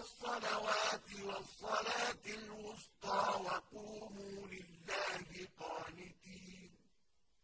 الصَّلَوَاتِ وَالصَّلَاةِ الْوُسْطَىٰ